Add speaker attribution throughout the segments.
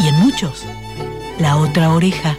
Speaker 1: y en muchos la otra oreja.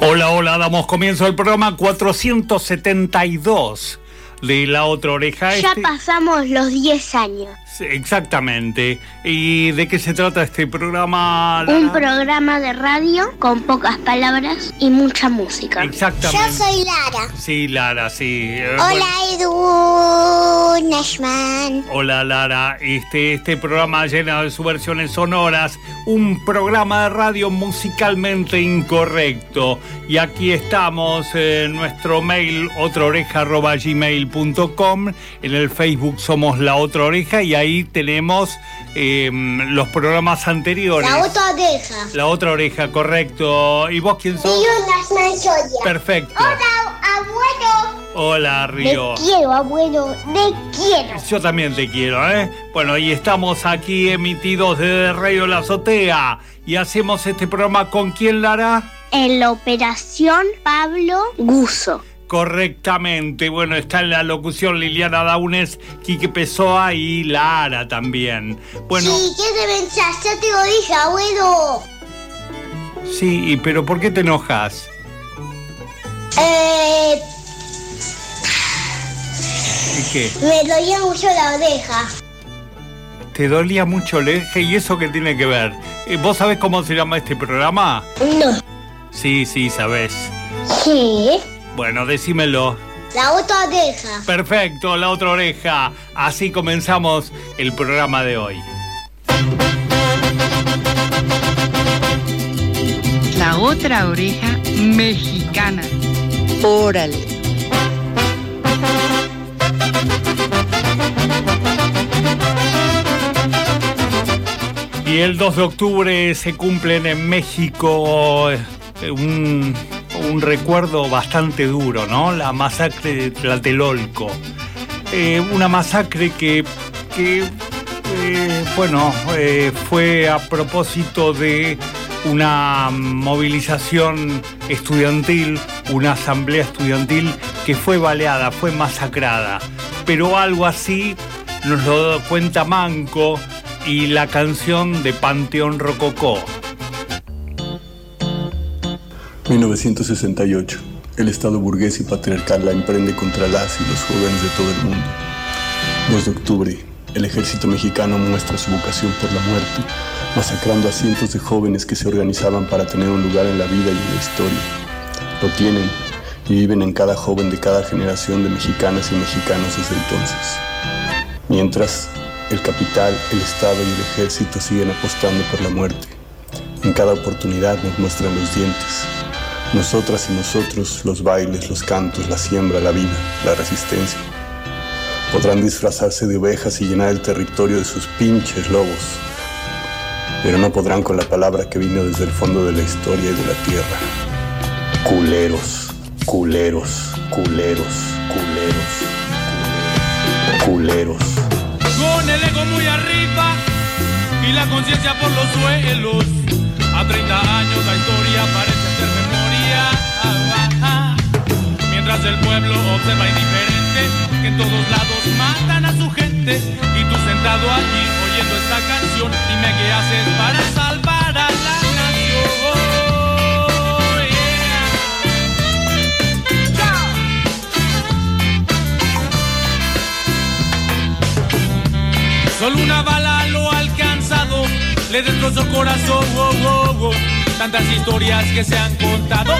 Speaker 2: Hola, hola, damos comienzo al programa 472 de La Otra Oreja.
Speaker 3: Ya pasamos los 10 años.
Speaker 2: Exactamente. ¿Y de qué se trata este programa?
Speaker 3: Un programa de radio con pocas palabras y mucha música.
Speaker 2: Exactamente.
Speaker 4: Yo soy Lara.
Speaker 2: Sí, Lara, sí.
Speaker 4: Eh, Hola, Edu Nashman.
Speaker 2: Hola, Lara. Este, este programa llena de subversiones sonoras, un programa de radio musicalmente incorrecto. Y aquí estamos en nuestro mail otraoreja.gmail.com. En el Facebook somos La Otra Oreja y ahí tenemos em, los programas anteriores.
Speaker 4: La otra oreja.
Speaker 2: La otra oreja, correcto. ¿Y vos quién sos?
Speaker 4: Río
Speaker 2: Perfecto.
Speaker 4: Hola, abuelo.
Speaker 2: Hola, Río.
Speaker 4: Te quiero, abuelo, te quiero.
Speaker 2: Yo también te quiero, ¿eh? Bueno, y estamos aquí emitidos desde Radio La Azotea. Y hacemos este programa con quién, Lara?
Speaker 3: En la operación Pablo Guso.
Speaker 2: Correctamente. Bueno, está en la locución Liliana Daunes, Quique Pessoa y Lara también. Bueno.
Speaker 4: Sí, ¿qué te pensás? Ya te lo dije, abuelo.
Speaker 2: Sí, pero ¿por qué te enojas?
Speaker 4: Eh.
Speaker 2: ¿Y qué?
Speaker 4: Me dolía mucho la oreja.
Speaker 2: ¿Te dolía mucho la oreja? ¿Y eso qué tiene que ver? Eh, ¿Vos sabés cómo se llama este programa?
Speaker 4: No.
Speaker 2: Sí, sí, sabés.
Speaker 4: Sí.
Speaker 2: Bueno, decímelo.
Speaker 4: La otra oreja.
Speaker 2: Perfecto, la otra oreja. Así comenzamos el programa de hoy.
Speaker 5: La otra oreja mexicana.
Speaker 1: Órale.
Speaker 2: Y el 2 de octubre se cumplen en México eh, un un recuerdo bastante duro, ¿no? La masacre de Tlatelolco. Eh, una masacre que, eh, bueno, eh, fue a propósito de una movilización estudiantil, una asamblea estudiantil que fue baleada, fue masacrada. Pero algo así nos lo cuenta Manco y la canción de Panteón Rococó.
Speaker 6: 1968. El Estado burgués y patriarcal la emprende contra las y los jóvenes de todo el mundo. 2 de octubre. El ejército mexicano muestra su vocación por la muerte, masacrando a cientos de jóvenes que se organizaban para tener un lugar en la vida y en la historia. Lo tienen y viven en cada joven de cada generación de mexicanas y mexicanos desde entonces. Mientras, el capital, el Estado y el ejército siguen apostando por la muerte. En cada oportunidad nos muestran los dientes, nosotras y nosotros, los bailes, los cantos, la siembra, la vida, la resistencia. Podrán disfrazarse de ovejas y llenar el territorio de sus pinches lobos, pero no podrán con la palabra que vino desde el fondo de la historia y de la tierra. Culeros, culeros, culeros, culeros, culeros.
Speaker 7: Con el ego muy arriba y la conciencia por los suelos. A 30 años la historia Mientras el pueblo observa indiferente que en todos lados matan a su gente y tú sentado allí oyendo esta canción dime qué haces para salvar a la nación. Solo una bala lo ha alcanzado, le destrozó corazón. Oh, oh. Tantas historias que se han contado,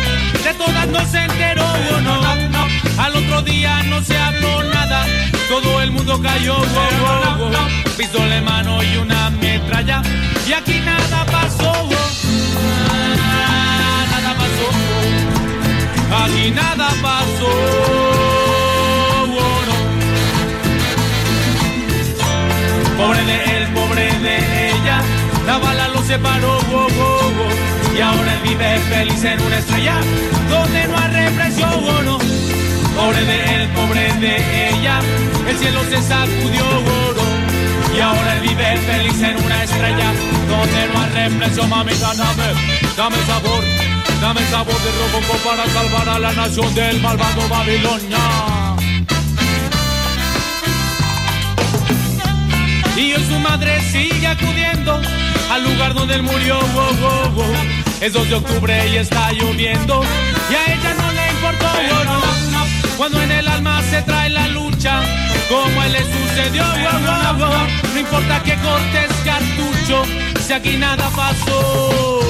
Speaker 7: de todas no se enteró no, no, Al otro día no se habló nada, todo el mundo cayó, wow, pistola en mano y una metralla, y aquí nada pasó, nada pasó, aquí nada pasó. Pobre de él, pobre de ella, la bala separó, wow, ahora él vive feliz en una estrella donde no hay represión o no. Pobre de él, pobre de ella, el cielo se sacudió oro. Y ahora él vive feliz en una estrella donde no hay represión. Mamita, dame, dame sabor, dame sabor de robo para salvar a la nación del malvado Babilonia. Y hoy su madre sigue acudiendo al lugar donde él murió. Es 2 de octubre y está lloviendo y a ella no le importó. Cuando en el alma se trae la lucha, como a él le sucedió. No importa que cortes cartucho, si aquí nada pasó.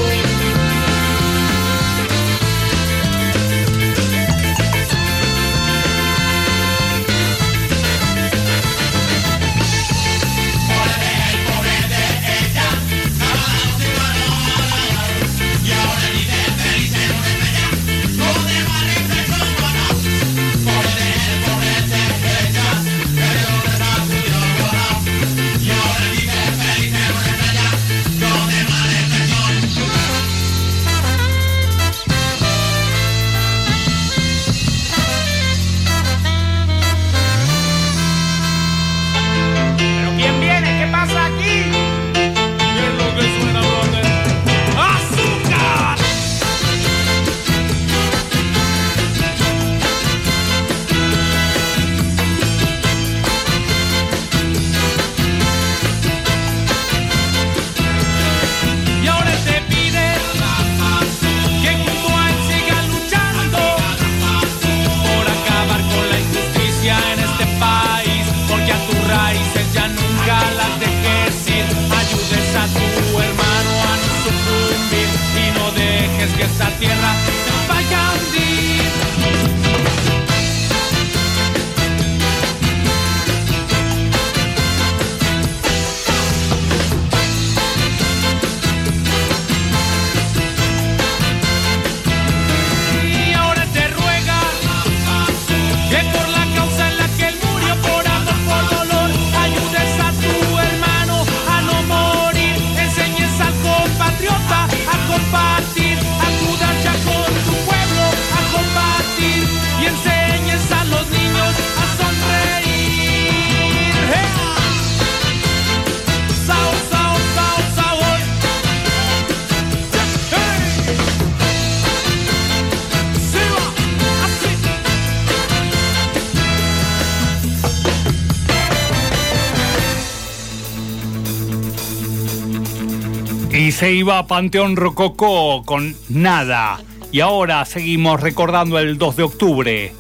Speaker 7: Se
Speaker 2: iba Panteón Rococó con nada. Y ahora seguimos recordando el 2 de octubre.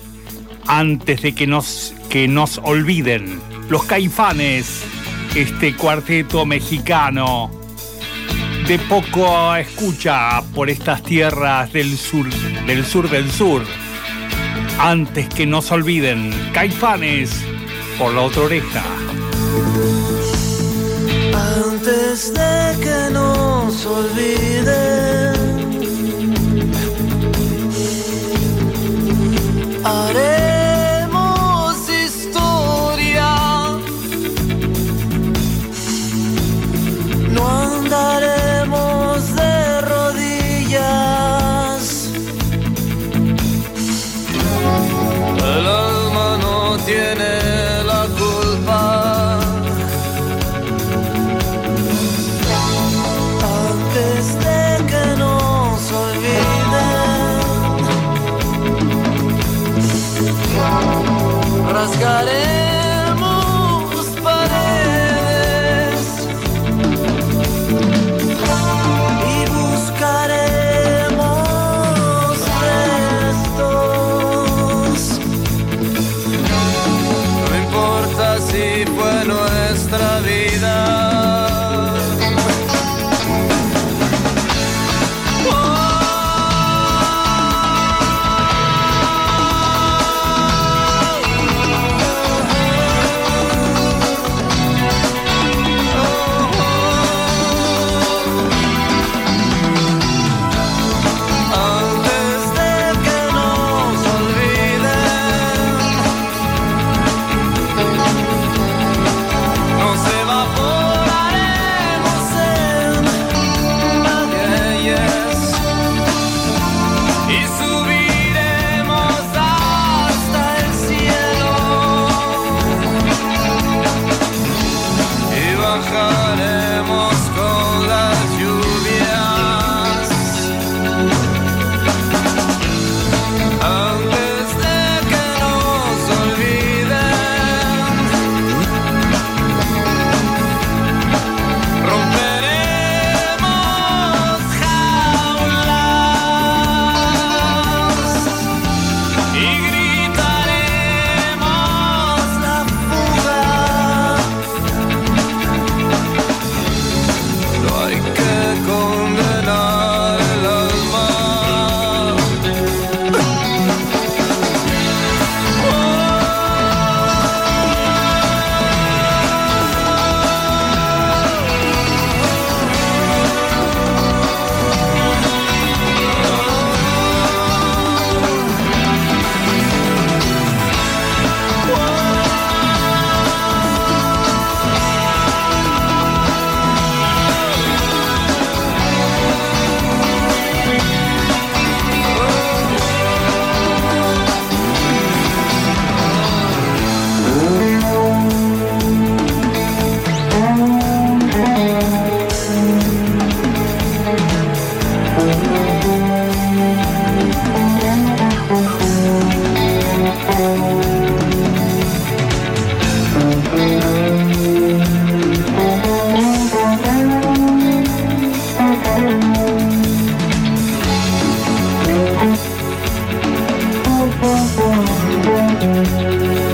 Speaker 2: Antes de que nos, que nos olviden. Los caifanes. Este cuarteto mexicano. De poco escucha por estas tierras del sur, del sur del sur. Antes que nos olviden. Caifanes. Por la otra oreja.
Speaker 8: Antes de que nos olviden, haremos olviden, rasgaremos
Speaker 2: Thank you.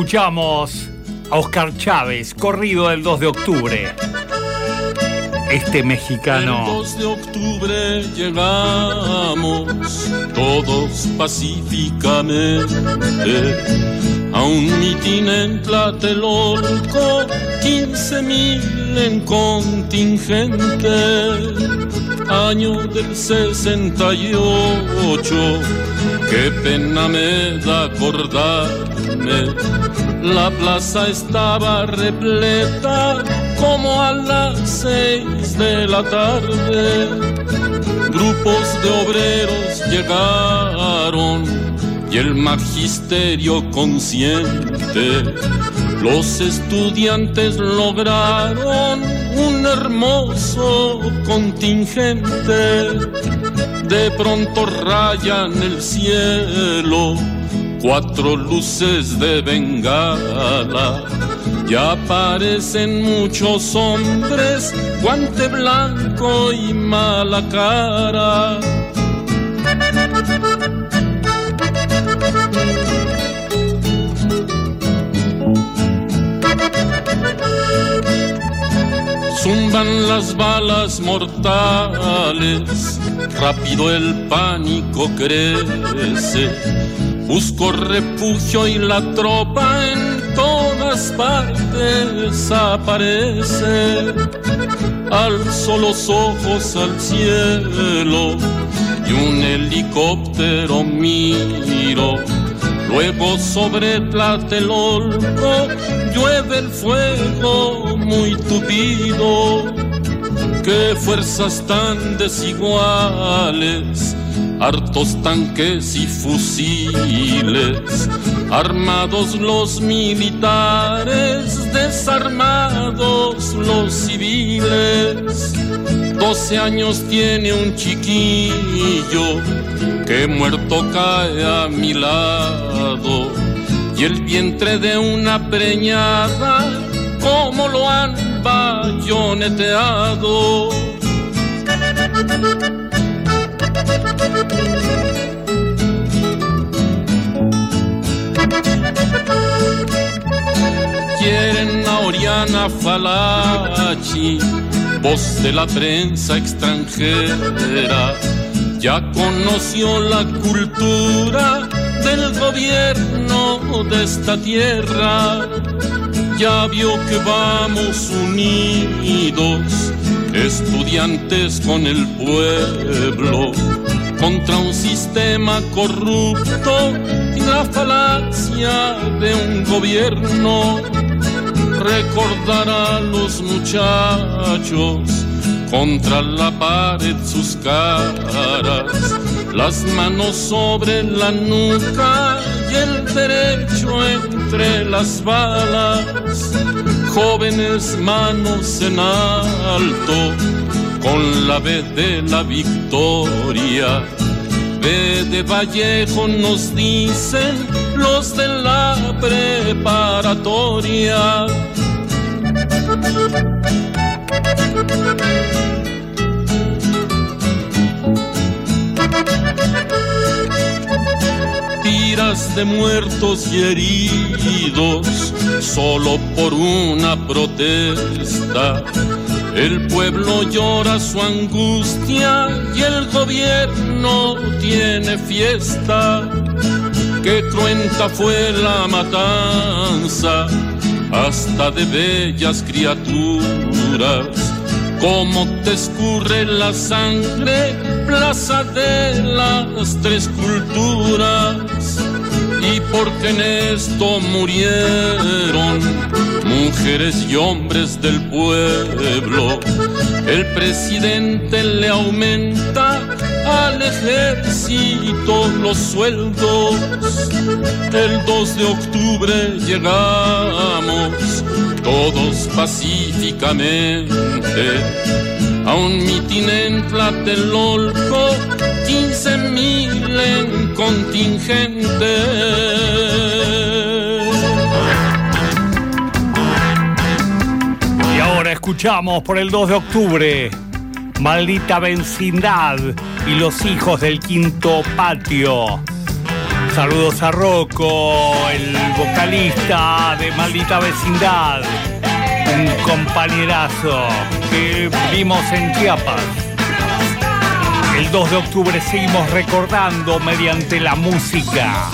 Speaker 2: Escuchamos a Oscar Chávez, corrido del 2 de octubre. Este mexicano.
Speaker 9: El 2 de octubre llegamos todos pacíficamente a un mitin en Tlatelolco, 15 mil en contingente. Año del 68, qué pena me da acordarme. La plaza estaba repleta como a las seis de la tarde. Grupos de obreros llegaron y el magisterio consciente. Los estudiantes lograron un hermoso contingente. De pronto rayan el cielo cuatro luces de bengala. Ya aparecen muchos hombres, guante blanco y mala cara. Zumban las balas mortales, rápido el pánico crece. Busco refugio y la tropa en todas partes aparece. Alzo los ojos al cielo y un helicóptero miro. Luego sobre Tlatelolco llueve el fuego muy tupido. Qué fuerzas tan desiguales, hartos tanques y fusiles, armados los militares, desarmados los civiles. Doce años tiene un chiquillo que muerto cae a mi lado y el vientre de una preñada como lo han bayoneteado. Quieren a Oriana Falachi, voz de la prensa extranjera, ya conoció la cultura del gobierno de esta tierra ya vio que vamos unidos, estudiantes con el pueblo, contra un sistema corrupto y la falacia de un gobierno. Recordar a los muchachos contra la pared sus caras, las manos sobre la nuca y el derecho entre las balas, jóvenes manos en alto, con la B de la victoria. B de Vallejo nos dicen los de la preparatoria. Tiras de muertos y heridos solo por una protesta. El pueblo llora su angustia y el gobierno tiene fiesta. Qué cruenta fue la matanza, hasta de bellas criaturas cómo te escurre la sangre, plaza de las tres culturas. Y porque en esto murieron mujeres y hombres del pueblo, el presidente le aumenta al ejército los sueldos. El 2 de octubre llegamos todos pacíficamente a un mitin en Tlatelolco, 15 mil en contingente.
Speaker 2: Y ahora escuchamos por el 2 de octubre
Speaker 10: Maldita Vecindad y los hijos del quinto patio. Saludos a Rocco, el vocalista de Maldita Vecindad, un compañerazo que vimos en Chiapas. El 2 de octubre seguimos recordando mediante la música.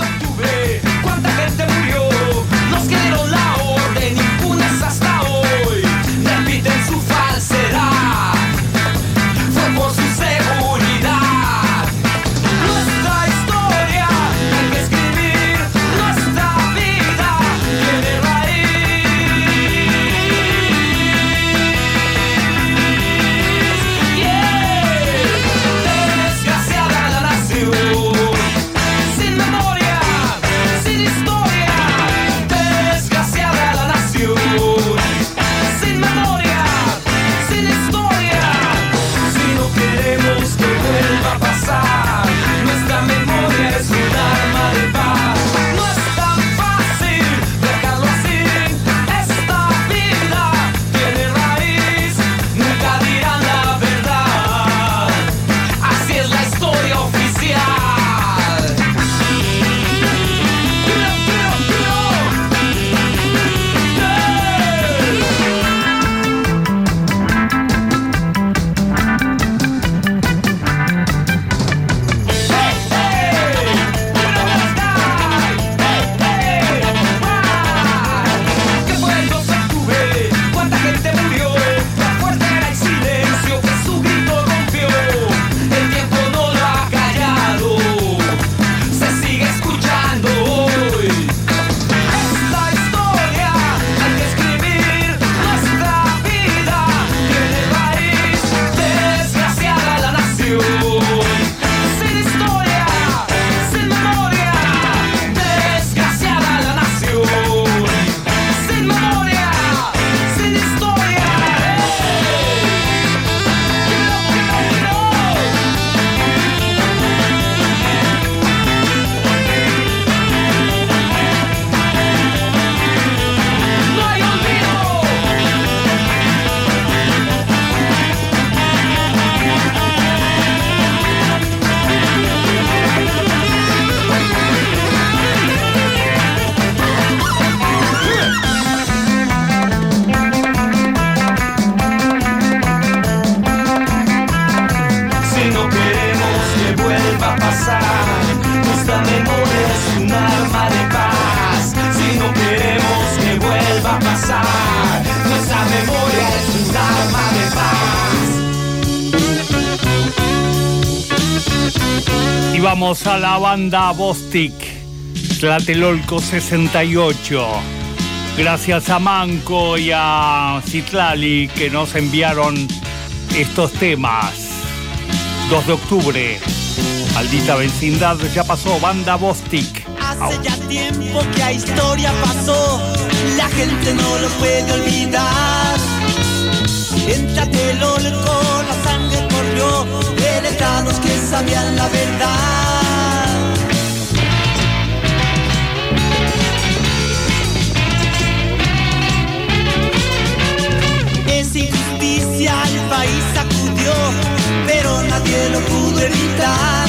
Speaker 10: Vamos a la banda Bostic, Tlatelolco 68. Gracias a Manco y a Citlali que nos enviaron estos temas. 2 de octubre, maldita vecindad, ya pasó, banda Bostic.
Speaker 11: Hace ya tiempo que la historia pasó, la gente no lo puede olvidar. En Tlatelolco la sangre corrió de letrados que sabían la verdad. Esa injusticia el país sacudió, pero nadie lo pudo evitar.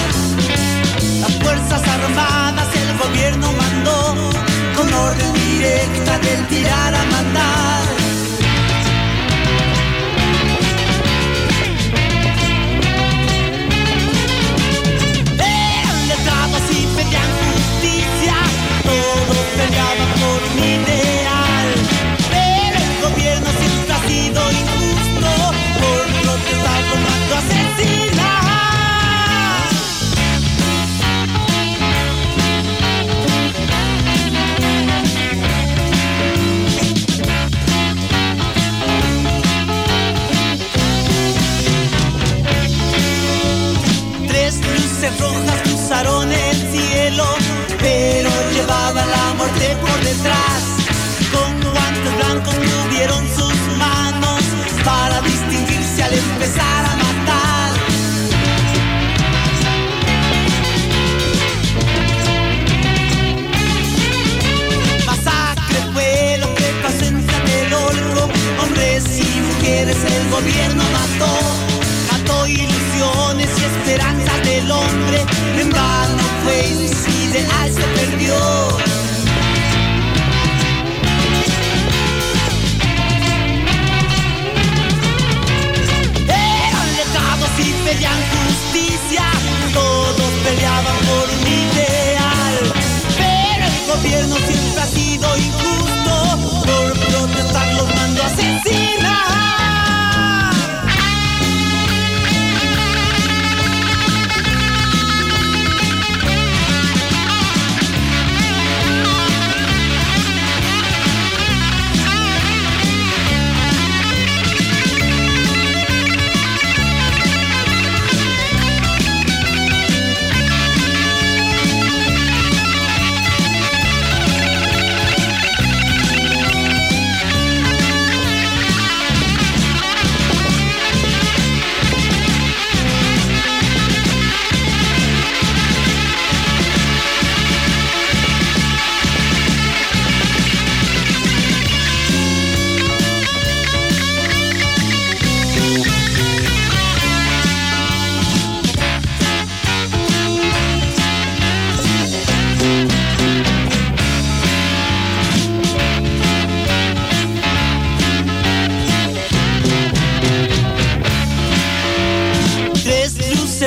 Speaker 11: Las Fuerzas Armadas el gobierno mandó con orden directa del tirar a mandar. por detrás. Con guantes blancos cubrieron sus manos para distinguirse al empezar a matar. Masacre fue lo que pasó en Tlatelolco. Hombres y mujeres el gobierno mató. Mató ilusiones y esperanzas del hombre. En vano fue suicida, se perdió. Pedían justicia, todos peleaban por un ideal. Pero el gobierno siempre ha sido injusto, por protestar los mandó a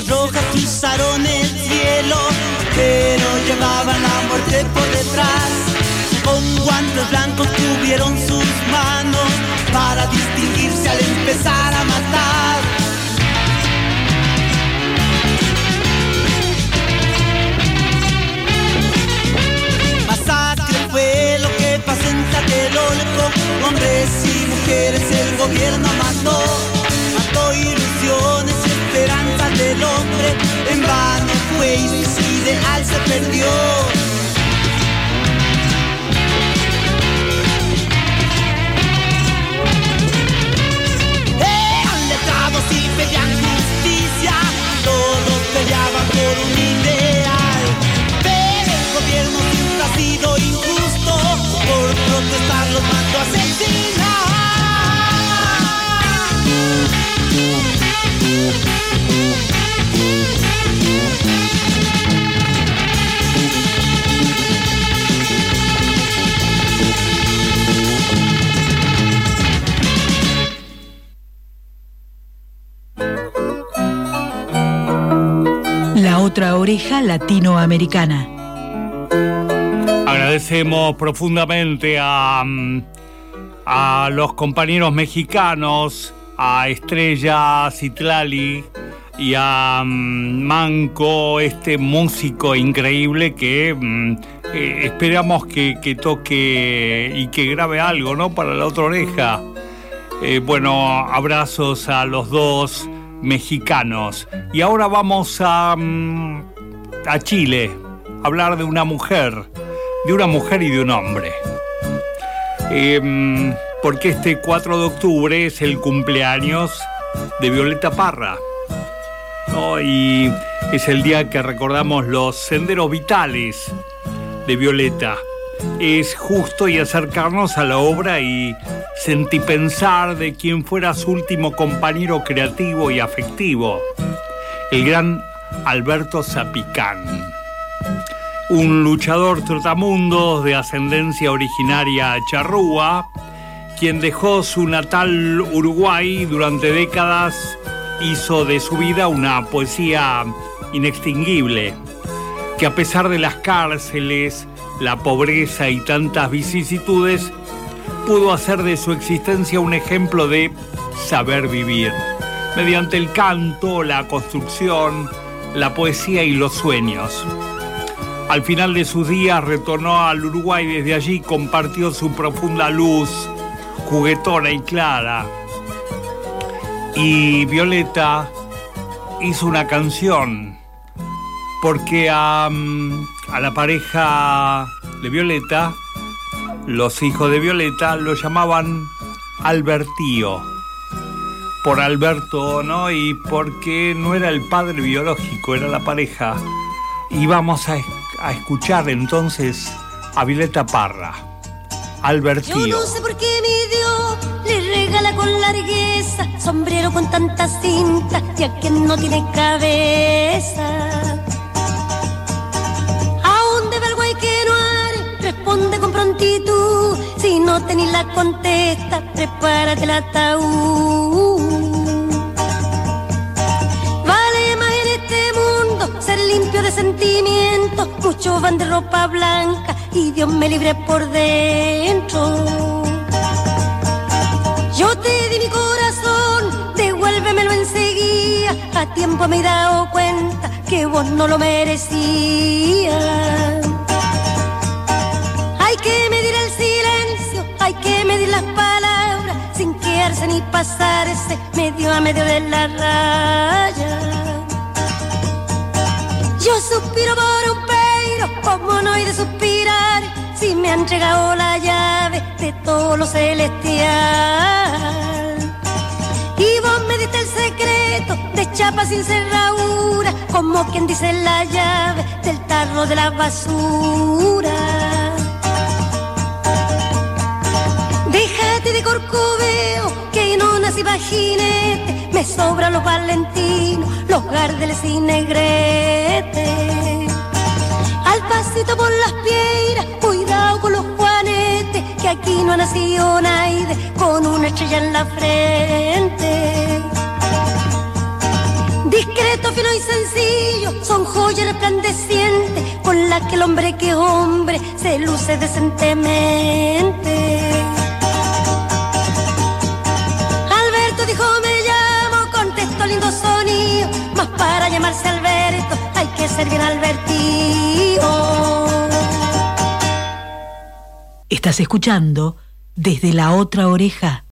Speaker 11: luces rojas cruzaron el cielo, pero llevaban la muerte por detrás. Con guantes blancos cubrieron sus manos para distinguirse al empezar a matar. Masacre fue lo que pasó en Tlatelolco, hombres y mujeres el gobierno mató, del hombre, en vano fue y su ideal se perdió. Eran letrados y pedían justicia, todos peleaban por un
Speaker 1: latinoamericana.
Speaker 2: Agradecemos profundamente a, mm, a los compañeros mexicanos, a Estrella Citlali y a mm, Manco, este músico increíble que mm, eh, esperamos que, que toque y que grabe algo, ¿no? Para la otra oreja. Eh, bueno, abrazos a los dos mexicanos. Y ahora vamos a, a Chile, hablar de una mujer, de una mujer y de un hombre. Em, porque este 4 de octubre es el cumpleaños de Violeta Parra. ¿no? Y es el día que recordamos los senderos vitales de Violeta. Es justo y acercarnos a la obra y sentipensar de quien fuera su último compañero creativo y afectivo, el gran Alberto Zapicán. Un luchador trotamundos de ascendencia originaria charrúa, quien dejó su natal Uruguay durante décadas, hizo de su vida una poesía inextinguible, que a pesar de las cárceles, la pobreza y tantas vicisitudes, pudo hacer de su existencia un ejemplo de saber vivir, mediante el canto, la construcción, la poesía y los sueños. Al final de sus días retornó al Uruguay desde allí compartió su profunda luz, juguetona y clara. Y Violeta hizo una canción porque a, mm, a la pareja de Violeta, los hijos de Violeta, lo llamaban Albertío. Por Alberto, ¿no? Y porque no era el padre biológico, era la pareja. Y vamos a, a escuchar entonces a Violeta Parra, Albertío.
Speaker 12: Yo no sé por qué mi Dios le regala con largueza sombrero con tanta cinta y a quien no tiene cabeza. ¿A dónde va el guay que no? Responde con prontitud. Si no tenés la contesta, prepárate el ataúd. De sentimientos. Muchos van de ropa blanca y Dios me libre por dentro. Yo te di mi corazón, devuélvemelo enseguida. A tiempo me he dado cuenta que vos no lo merecías. Hay que medir el silencio, hay que medir las palabras, sin quedarse ni pasarse medio a medio de la raya. Yo suspiro por un peiro, como no hay de suspirar, si me han entregado la llave de todo lo celestial. Y vos me diste el secreto de chapa sin cerradura, como quien dice la llave del tarro de la basura. Déjate de corcoveo, que no nací pa' jinete, me sobran los valentinos, los gardeles y negretes. Al pasito por las piedras, cuidado con los juanetes, que aquí no ha nacido nadie con una estrella en la frente. Discreto, fino y sencillo, son joyas resplandecientes, con las que el hombre que hombre se luce decentemente. Llamarse Alberto hay que ser bien Albertino.
Speaker 1: Estás escuchando desde la otra oreja.